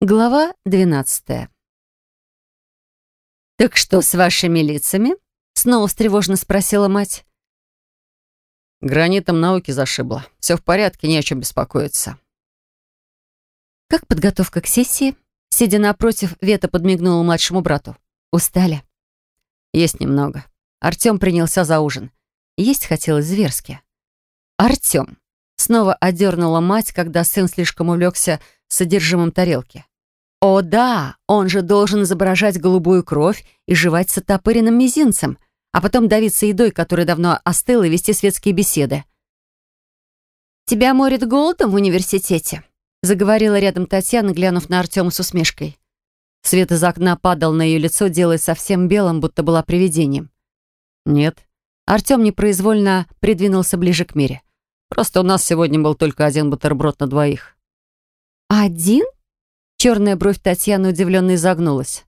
Глава двенадцатая. «Так что с вашими лицами?» — снова встревожно спросила мать. Гранитом науки зашибло. Все в порядке, не о чем беспокоиться. «Как подготовка к сессии?» Сидя напротив, Вета подмигнула младшему брату. «Устали?» «Есть немного». Артем принялся за ужин. Есть хотелось зверски. «Артем!» Снова одернула мать, когда сын слишком увлекся содержимым тарелки. О да, он же должен изображать голубую кровь и жевать с отопыренным мизинцем, а потом давиться едой, которая давно остыла, и вести светские беседы. «Тебя морит голодом в университете?» заговорила рядом Татьяна, глянув на Артема с усмешкой. Свет из окна падал на ее лицо, делая совсем белым, будто была привидением. «Нет». Артем непроизвольно придвинулся ближе к Мире. «Просто у нас сегодня был только один бутерброд на двоих». «Один?» Черная бровь Татьяны удивленно изогнулась.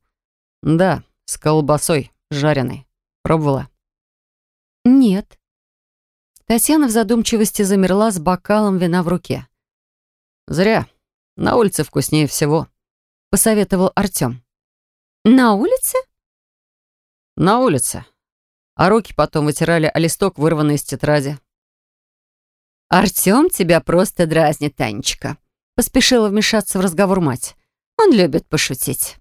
«Да, с колбасой, жареной. Пробовала?» «Нет». Татьяна в задумчивости замерла с бокалом вина в руке. «Зря. На улице вкуснее всего», — посоветовал Артем. «На улице?» «На улице. А руки потом вытирали о листок, вырванный из тетради». «Артем тебя просто дразнит, Танечка», — поспешила вмешаться в разговор мать. Он любит пошутить.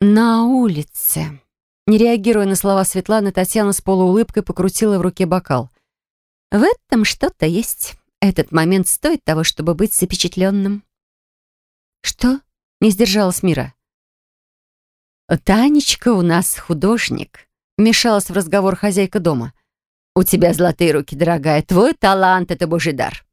На улице. Не реагируя на слова Светланы, Татьяна с полуулыбкой покрутила в руке бокал. В этом что-то есть. Этот момент стоит того, чтобы быть запечатленным. Что? Не сдержалась Мира. «Танечка у нас художник», — вмешалась в разговор хозяйка дома. «У тебя золотые руки, дорогая. Твой талант — это божий дар».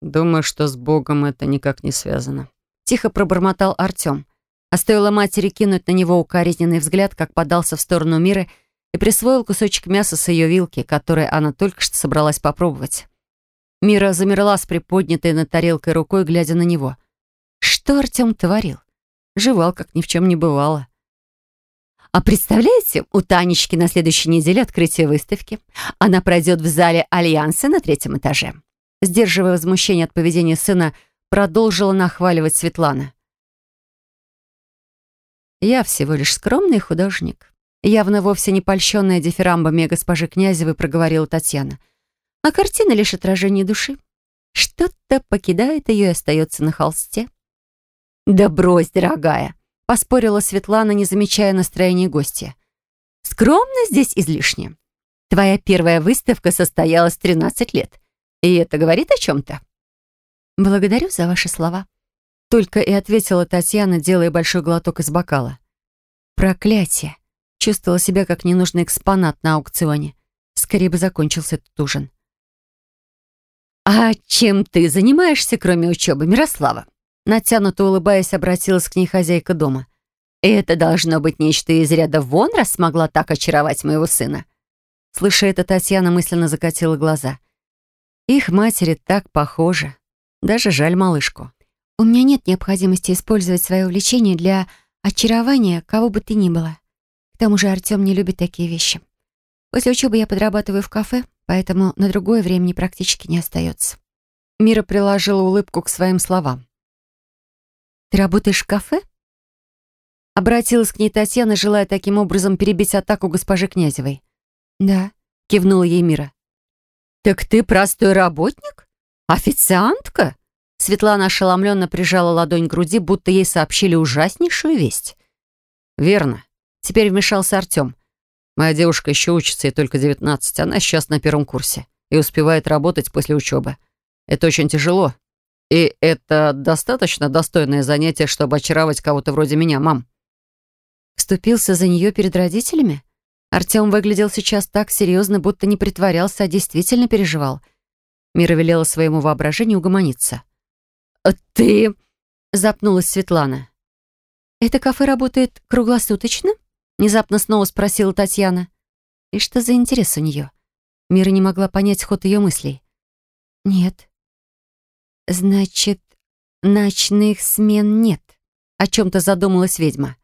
«Думаю, что с Богом это никак не связано», Тихо пробормотал Артем. А стоило матери кинуть на него укоризненный взгляд, как подался в сторону Миры и присвоил кусочек мяса с ее вилки, который она только что собралась попробовать. Мира замерла с приподнятой над тарелкой рукой, глядя на него. Что Артем творил? Жевал, как ни в чем не бывало. А представляете, у Танечки на следующей неделе открытие выставки. Она пройдет в зале Альянса на третьем этаже. Сдерживая возмущение от поведения сына, продолжила нахваливать Светлана. «Я всего лишь скромный художник», явно вовсе не польщенная дифирамбами госпожи Князевой проговорила Татьяна. «А картина лишь отражение души. Что-то покидает ее и остается на холсте». «Да брось, дорогая!» — поспорила Светлана, не замечая настроения гостя. «Скромно здесь излишне. Твоя первая выставка состоялась 13 лет, и это говорит о чем-то?» «Благодарю за ваши слова», — только и ответила Татьяна, делая большой глоток из бокала. «Проклятие!» Чувствовала себя как ненужный экспонат на аукционе. Скорее бы закончился этот ужин. «А чем ты занимаешься, кроме учебы, Мирослава?» Натянуто улыбаясь, обратилась к ней хозяйка дома. «Это должно быть нечто из ряда вон, раз смогла так очаровать моего сына». Слыша это, Татьяна мысленно закатила глаза. Их матери так похожи. Даже жаль малышку. «У меня нет необходимости использовать свое увлечение для очарования кого бы ты ни было. К тому же Артем не любит такие вещи. После учебы я подрабатываю в кафе, поэтому на другое времени практически не остается». Мира приложила улыбку к своим словам. «Ты работаешь в кафе?» Обратилась к ней Татьяна, желая таким образом перебить атаку госпожи Князевой. «Да», — кивнула ей Мира. «Так ты простой работник?» «Официантка?» Светлана ошеломленно прижала ладонь к груди, будто ей сообщили ужаснейшую весть. «Верно. Теперь вмешался Артем. Моя девушка еще учится, ей только 19. Она сейчас на первом курсе и успевает работать после учебы. Это очень тяжело. И это достаточно достойное занятие, чтобы очаровать кого-то вроде меня, мам». Вступился за нее перед родителями? Артем выглядел сейчас так серьезно, будто не притворялся, а действительно переживал — Мира велела своему воображению угомониться. «А «Ты...» — запнулась Светлана. «Это кафе работает круглосуточно?» — внезапно снова спросила Татьяна. «И что за интерес у нее?» Мира не могла понять ход ее мыслей. «Нет». «Значит, ночных смен нет», — о чем-то задумалась ведьма.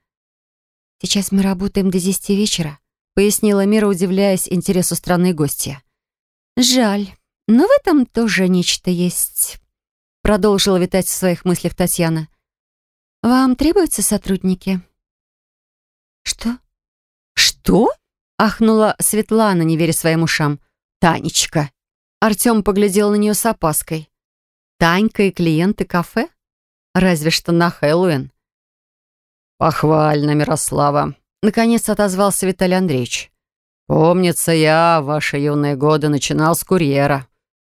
«Сейчас мы работаем до десяти вечера», — пояснила Мира, удивляясь интересу странной гостья. «Жаль. Но в этом тоже нечто есть. Продолжила витать в своих мыслях Татьяна. «Вам требуются сотрудники?» «Что? Что?» — ахнула Светлана, не веря своим ушам. «Танечка!» Артем поглядел на нее с опаской. «Танька и клиенты кафе? Разве что на Хэллоуин». «Похвально, Мирослава!» — наконец отозвался Виталий Андреевич. «Помнится, я в ваши юные годы начинал с курьера.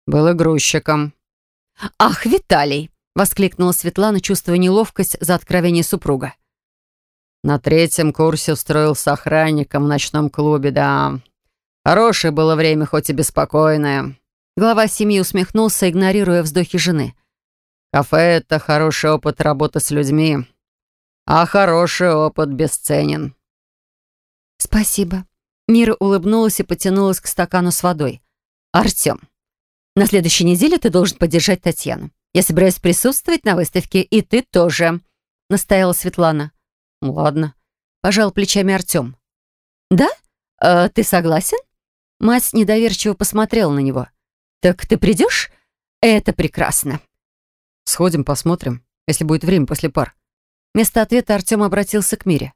Был и грузчиком». «Ах, Виталий!» — воскликнула Светлана, чувствуя неловкость за откровение супруга. «На третьем курсе устроился охранником в ночном клубе, да. Хорошее было время, хоть и беспокойное». Глава семьи усмехнулся, игнорируя вздохи жены. «Кафе — это хороший опыт работы с людьми, а хороший опыт бесценен». «Спасибо». Мира улыбнулась и потянулась к стакану с водой. «Артем, на следующей неделе ты должен поддержать Татьяну. Я собираюсь присутствовать на выставке, и ты тоже», — настояла Светлана. «Ладно», — пожал плечами Артем. «Да? Э, ты согласен?» Мать недоверчиво посмотрела на него. «Так ты придешь? Это прекрасно». «Сходим, посмотрим, если будет время после пар». Вместо ответа Артем обратился к Мире.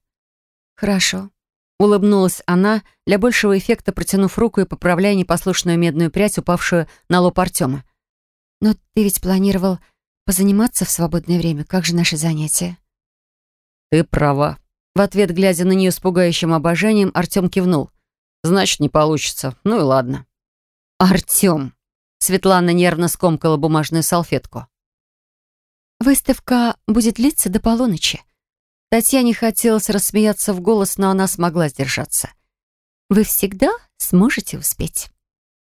«Хорошо», — улыбнулась она, для большего эффекта протянув руку и поправляя непослушную медную прядь, упавшую на лоб Артема. «Но ты ведь планировал позаниматься в свободное время. Как же наши занятия?» «Ты права». В ответ, глядя на нее с пугающим обожанием, Артем кивнул. «Значит, не получится. Ну и ладно». «Артем!» Светлана нервно скомкала бумажную салфетку. «Выставка будет длиться до полуночи». Татьяне хотелось рассмеяться в голос, но она смогла сдержаться. «Вы всегда сможете успеть».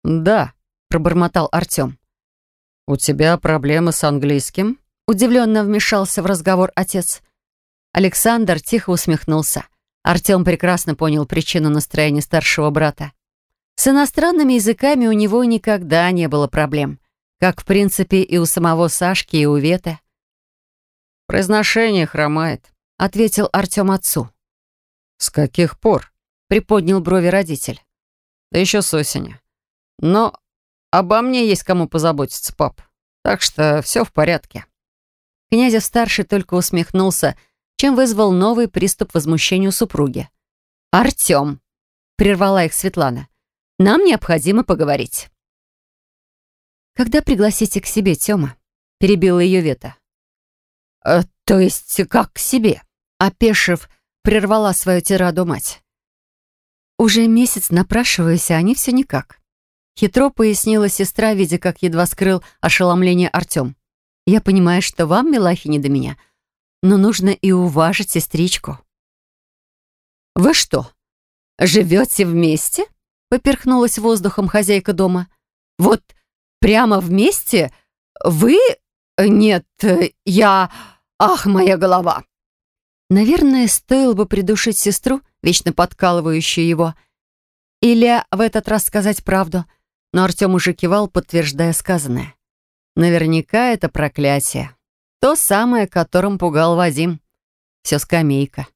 «Да», — пробормотал Артем. «У тебя проблемы с английским?» Удивленно вмешался в разговор отец. Александр тихо усмехнулся. Артем прекрасно понял причину настроения старшего брата. С иностранными языками у него никогда не было проблем. Как, в принципе, и у самого Сашки, и у Веты. «Произношение хромает», — ответил Артем отцу. «С каких пор?» — приподнял брови родитель. «Да еще с осени. Но обо мне есть кому позаботиться, пап. Так что все в порядке». Князев-старший только усмехнулся, чем вызвал новый приступ возмущения у супруги. «Артем!» — прервала их Светлана. «Нам необходимо поговорить». «Когда пригласите к себе, Тёма?» — перебила ее Вета. «Э, «То есть как к себе?» Опешив, прервала свою тираду мать. «Уже месяц напрашиваюсь, а они все никак». Хитро пояснила сестра, видя, как едва скрыл ошеломление Артем. «Я понимаю, что вам, милахи, не до меня, но нужно и уважить сестричку». «Вы что, живете вместе?» поперхнулась воздухом хозяйка дома. «Вот прямо вместе? Вы «Нет, я... Ах, моя голова!» Наверное, стоило бы придушить сестру, вечно подкалывающую его. Или в этот раз сказать правду. Но Артем уже кивал, подтверждая сказанное. Наверняка это проклятие. То самое, которым пугал Вадим. Все скамейка.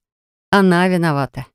Она виновата.